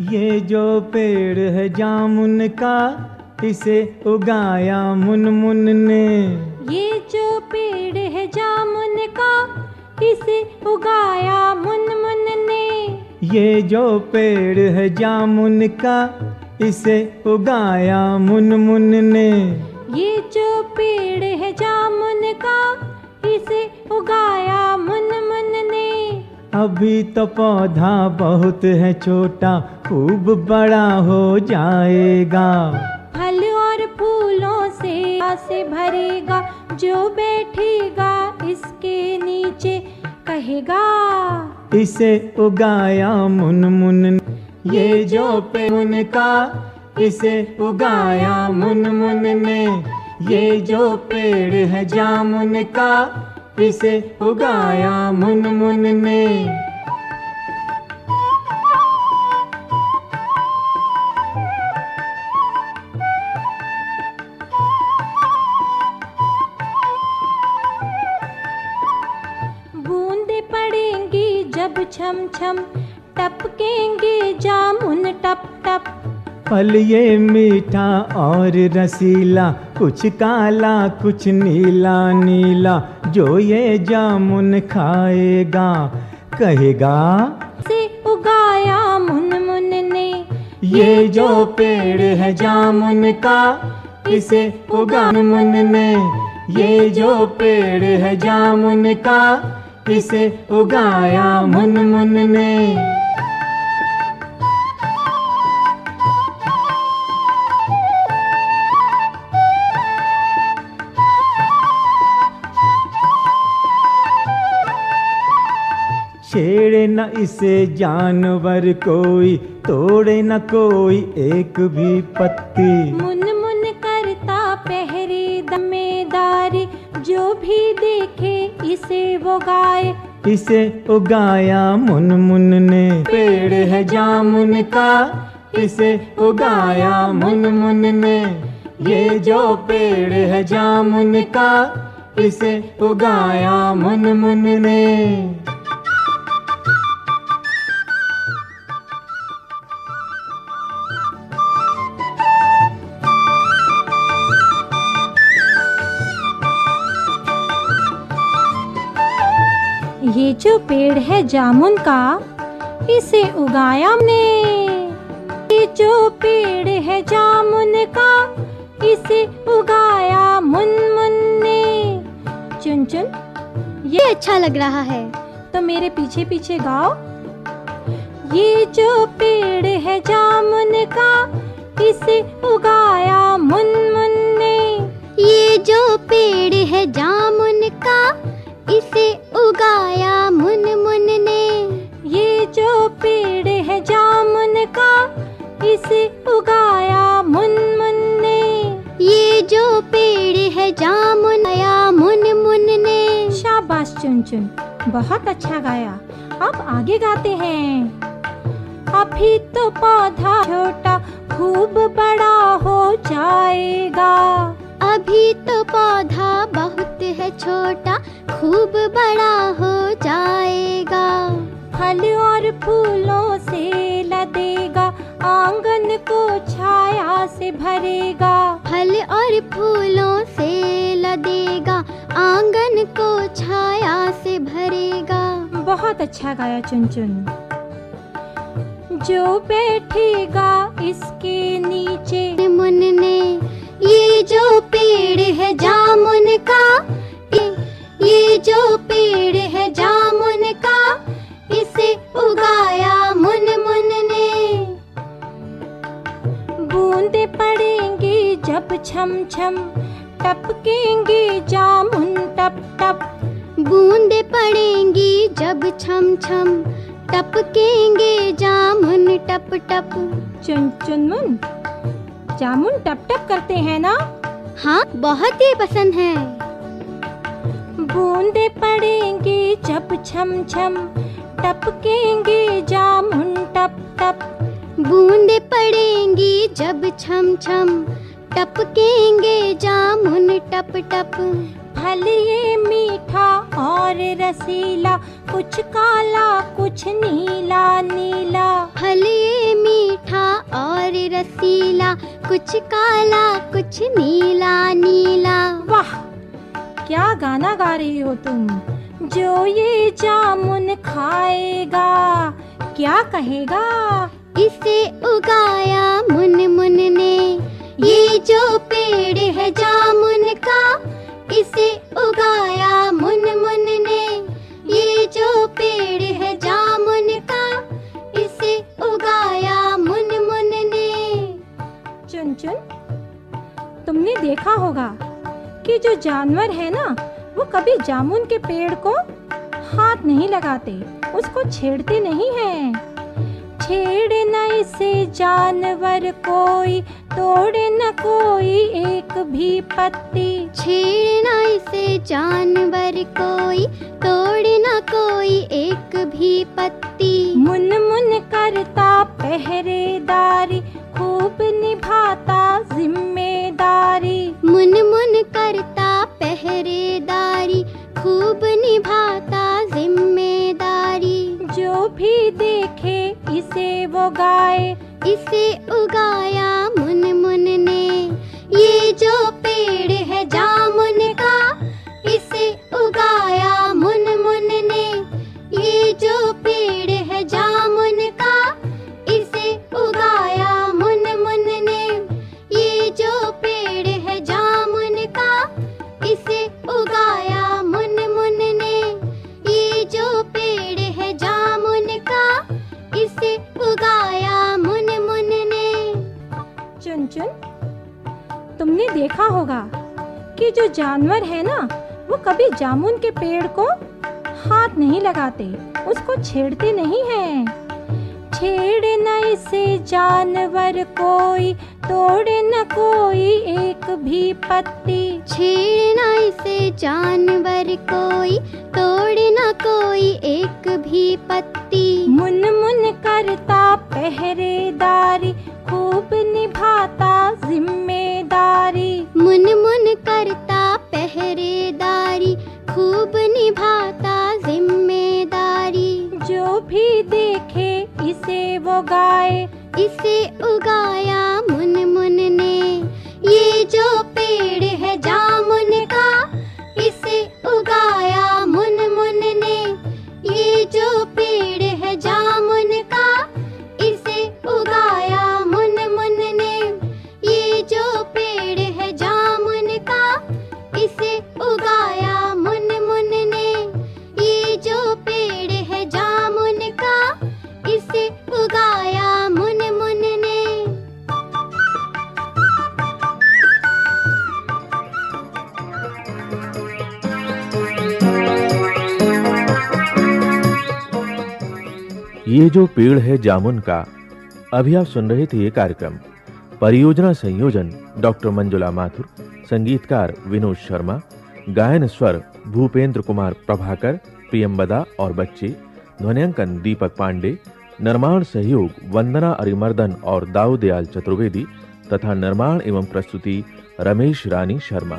ये जो पेड़ है जामुन का इसे उगाया मुन मुन ने। ये जो पेड़ है जामुन का इसे उगाया मुन मुन ने। ये जो पेड़ है जामुन का इसे उगाया मुन मुन ने। ये जो पेड़ है जामुन का इसे उगाया मुन मुन ने। अभी तो पौधा बहुत है छोटा खूब बड़ा हो जाएगा। फल और फूलों से से भरेगा जो बैठेगा इसके नीचे कहेगा इसे उगाया मुन मुन ये जो पेड़ का इसे उगाया मुन मुन ने। ये जो पेड़ है जामुन का इसे उगाया मुन मुन ने। जब छम छम टपकेंगे जामुन टप टप। फल ये मीठा और रसीला कुछ काला कुछ नीला नीला जो ये जामुन खाएगा कहेगा। से उगाया मुन मुन ने। ये जो पेड़ है जामुन का इसे उगा मुन ने। ये जो पेड़ है जामुन का इसे उगाया मुन मुन ने छेड़े न इसे जानवर कोई, तोड़े न कोई एक भी पत्ती। मुन इसे वो गाय। इसे उगाया मुन मुन ने। पेड़ है जामुन का। इसे उगाया मुन मुन ने। ये जो पेड़ है जामुन का इसे उगाया मुन मुन ने। जो पेड़ है जामुन का, इसे उगाया हमने ये जो पेड़ है जामुन का, इसे उगाया मुन मुन ने। चुन चुन। ये अच्छा लग रहा है। तो मेरे पीछे पीछे गाओ। ये जो पेड़ है जामुन का जामुन आया मुन मुन ने। शाबाश चुन चुन। बहुत अच्छा गाया। अब आगे गाते हैं। अभी तो पौधा छोटा खूब बड़ा हो जाएगा। अभी तो पौधा बहुत है छोटा खूब बड़ा हो जाएगा। फल और फूलों से लदेगा आँगन को छाया से भरेगा। फल और फूलों से लदेगा। आँगन को छाया से भरेगा। बहुत अच्छा गाया चुन चुन जो बैठेगा इसके नीचे। मुन ने ये जो पेड़ है जामुन का पड़ेंगी जब छम छम टपकेंगे जामुन टप टप। चुन चुन मुन जामुन टप टप करते हैं ना? हाँ बहुत ही पसंद है। बूंदे पड़ेंगे जब छम छम टपकेंगे जामुन टप टप। बूंदे पड़ेंगी जब छम छम टपकेंगे जामुन टप टप। फल ये मीठा और रसीला कुछ काला कुछ नीला नीला। फल ये मीठा और रसीला कुछ काला कुछ नीला नीला। वाह क्या गाना गा रही हो तुम? जो ये जामुन खाएगा क्या कहेगा? इसे उगाया मुन मुन ने ये जो इसे उगाया मुन मुन ने। ये जो पेड़ है जामुन का, इसे उगाया मुन मुन ने। चुन चुन। तुमने देखा होगा कि जो जानवर है ना, वो कभी जामुन के पेड़ को हाथ नहीं लगाते, उसको छेड़ते नहीं हैं। छेड़े न इसे जानवर कोई तोड़े न कोई एक भी पत्ती। छेड़ना इसे जानवर कोई तोड़ना कोई एक भी पत्ती। मुन मुन करता पहरेदारी खूब निभाता इसे जानवर है ना वो कभी जामुन के पेड़ को हाथ नहीं लगाते उसको छेड़ते नहीं हैं। छेड़े न इसे जानवर कोई तोड़े न कोई एक भी पत्ती। छेड़ना इसे जानवर कोई तोड़ना कोई एक भी पत्ती। मुन मुन करता पहरेदारी खूब निभाता ज़िम्मेदारी। मुन गाए इसे उगाया। ये जो पेड़ है जामुन का, अभी आप सुन रहे थे ये कार्यक्रम। परियोजना संयोजन, डॉक्टर मंजुला माथुर, संगीतकार विनोद शर्मा, गायन स्वर भूपेंद्र कुमार प्रभाकर प्रियंबदा और बच्चे, ध्वनियांकन दीपक पांडे, निर्माण सहयोग वंदना अरिमर्दन और दाऊदयाल चतुर्वेदी, तथा निर्माण एवं प्रस्तुति रमेश रानी शर्मा।